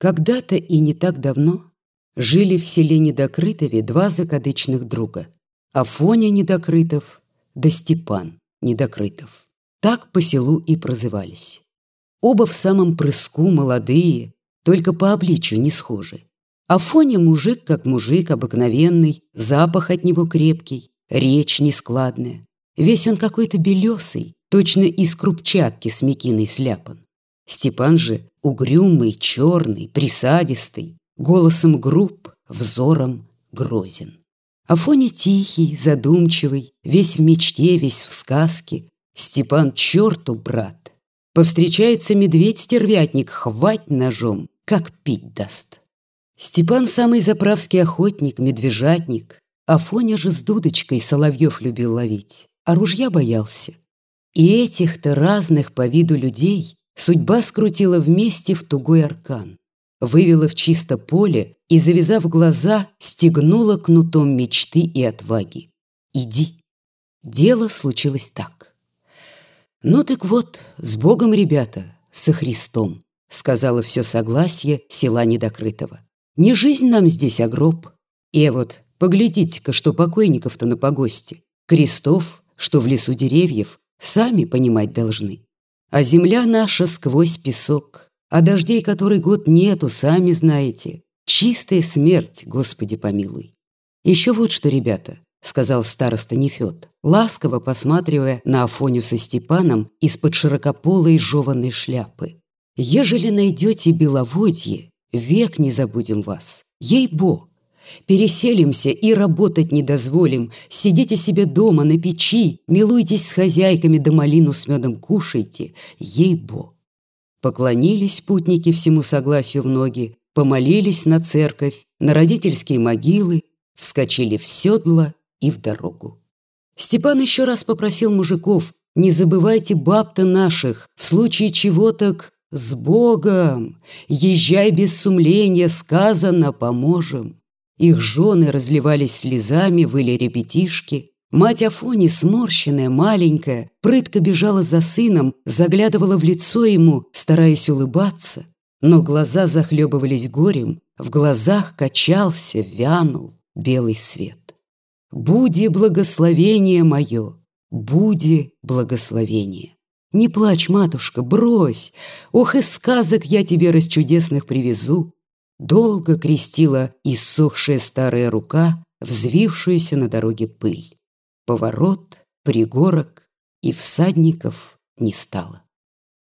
Когда-то и не так давно жили в селе Недокрытове два закадычных друга – Афоня Недокрытов да Степан Недокрытов. Так по селу и прозывались. Оба в самом прыску молодые, только по обличию не схожи. Афоня мужик как мужик, обыкновенный, запах от него крепкий, речь нескладная. Весь он какой-то белесый, точно из крупчатки с мекиной сляпан. Степан же угрюмый, черный, присадистый, голосом груб, взором грозен. Афоня тихий, задумчивый, весь в мечте, весь в сказке. Степан черту брат. Повстречается медведь-стервятник, хвать ножом, как пить даст. Степан самый заправский охотник, медвежатник. Афоня же с дудочкой соловьев любил ловить, а ружья боялся. И этих-то разных по виду людей Судьба скрутила вместе в тугой аркан, вывела в чисто поле и, завязав глаза, стегнула кнутом мечты и отваги. «Иди». Дело случилось так. «Ну так вот, с Богом, ребята, со Христом», сказала все согласие села недокрытого. «Не жизнь нам здесь, а гроб. И вот, поглядите-ка, что покойников-то на погосте, крестов, что в лесу деревьев, сами понимать должны. А земля наша сквозь песок, а дождей который год нету, сами знаете. Чистая смерть, Господи помилуй. Еще вот что, ребята, сказал староста Нефед, ласково посматривая на Афоню со Степаном из-под широкополой жеванной шляпы. Ежели найдете беловодье, век не забудем вас. Ей-бо, Переселимся и работать не дозволим. Сидите себе дома на печи, милуйтесь с хозяйками да малину с медом кушайте. Ей-бо. Поклонились путники всему согласию в ноги, помолились на церковь, на родительские могилы, вскочили в седло и в дорогу. Степан еще раз попросил мужиков, не забывайте баб-то наших, в случае чего так с Богом, езжай без сумления, сказано, поможем. Их жены разливались слезами, выли ребятишки. Мать Афони, сморщенная, маленькая, прытко бежала за сыном, заглядывала в лицо ему, стараясь улыбаться. Но глаза захлебывались горем, в глазах качался, вянул белый свет. «Буди благословение мое, буди благословение». «Не плачь, матушка, брось! Ох, из сказок я тебе расчудесных привезу, Долго крестила иссохшая старая рука взвившуюся на дороге пыль. Поворот, пригорок, и всадников не стало.